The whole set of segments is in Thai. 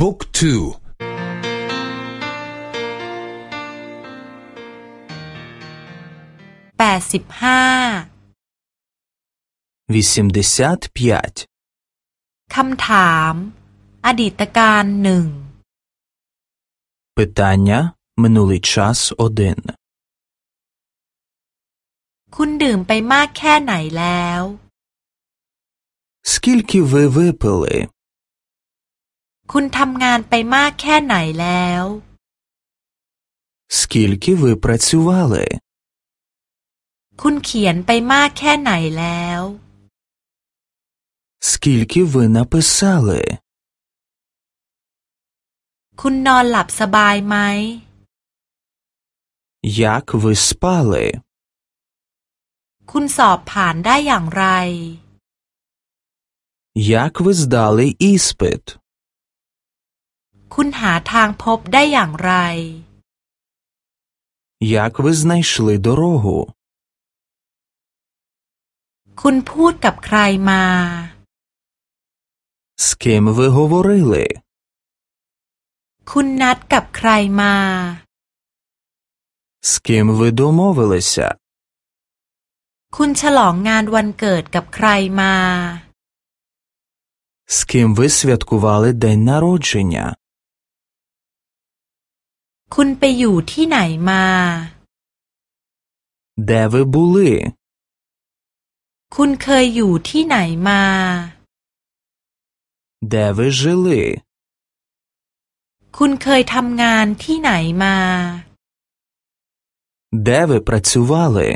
บุ๊กทูแปดสิบห้าวิสิมเดซตพิอาตคำถาม อดีตการหนึ่ง Питання минулий час один คุณดื่มไปมากแค่ไหนแล้ว Скільки ви випили คุณทำงานไปมากแค่ไหนแล้ว Скільки ви працювали คุณเขียนไปมากแค่ไหนแล้ว Скільки ви написали คุณนอนหลับสบายไหม Як ви спали คุณสอบผ่านได้อย่างไร Як ви здали іспит คุณหาทางพบได้อย่างไร Як ви знайшли дорогу คุณพูดกับใครมา З ким ви говорили คุณนัดกับใครมา З ким ви домовилися คุณฉลองงานวันเกิดกับใครมา З ким ви святкували день народження คุณไปอยู่ที่ไหนมา Де ви були คุณเคยอยู่ที่ไหนมา Де ви жили คุณเคยทำงานที่ไหนมา Де ви працювали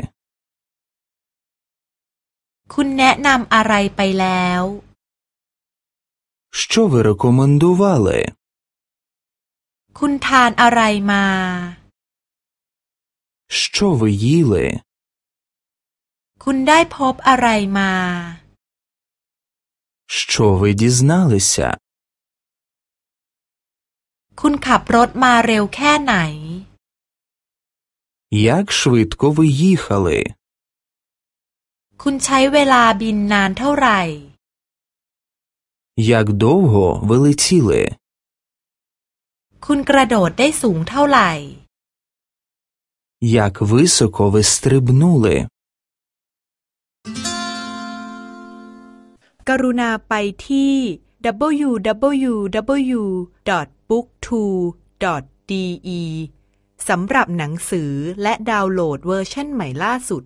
คุณแนะนำอะไรไปแล้ว Що ви рекомендували คุณทานอะไรมา Що ви їли คุณได้พบอะไรมา Що ви дізналися คุณขับรถมาเร็วแค่ไหน Як швидко ви їхали คุณใช้เวลาบินนานเท่าไหร่ Як довго ви летіли คุณกระโดดได้สูงเท่าไหร่ Як високо ви стрибнули กรุณาไปที่ www.booktwo.de สำหรับหนังสือและดาวน์โหลดเวอร์ชันใหม่ล่าสุด